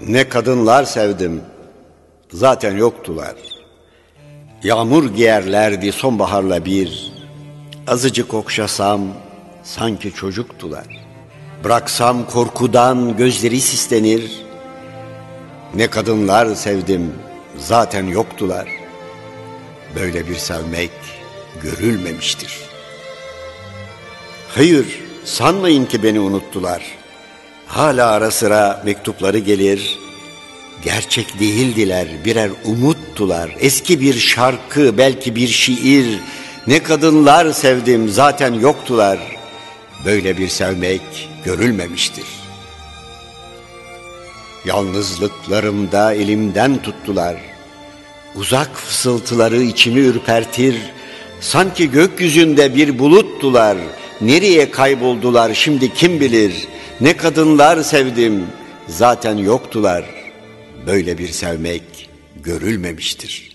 Ne kadınlar sevdim, zaten yoktular. Yağmur giyerlerdi sonbaharla bir, azıcık okşasam sanki çocuktular. Bıraksam korkudan gözleri sislenir, ne kadınlar sevdim, zaten yoktular. Böyle bir sevmek görülmemiştir. Hayır, sanmayın ki beni unuttular.'' Hala ara sıra mektupları gelir. Gerçek değildiler, birer umuttular. Eski bir şarkı, belki bir şiir. Ne kadınlar sevdim, zaten yoktular. Böyle bir sevmek görülmemiştir. Yalnızlıklarımda elimden tuttular. Uzak fısıltıları içimi ürpertir. Sanki gökyüzünde bir buluttular. Nereye kayboldular şimdi kim bilir?'' Ne kadınlar sevdim, zaten yoktular. Böyle bir sevmek görülmemiştir.''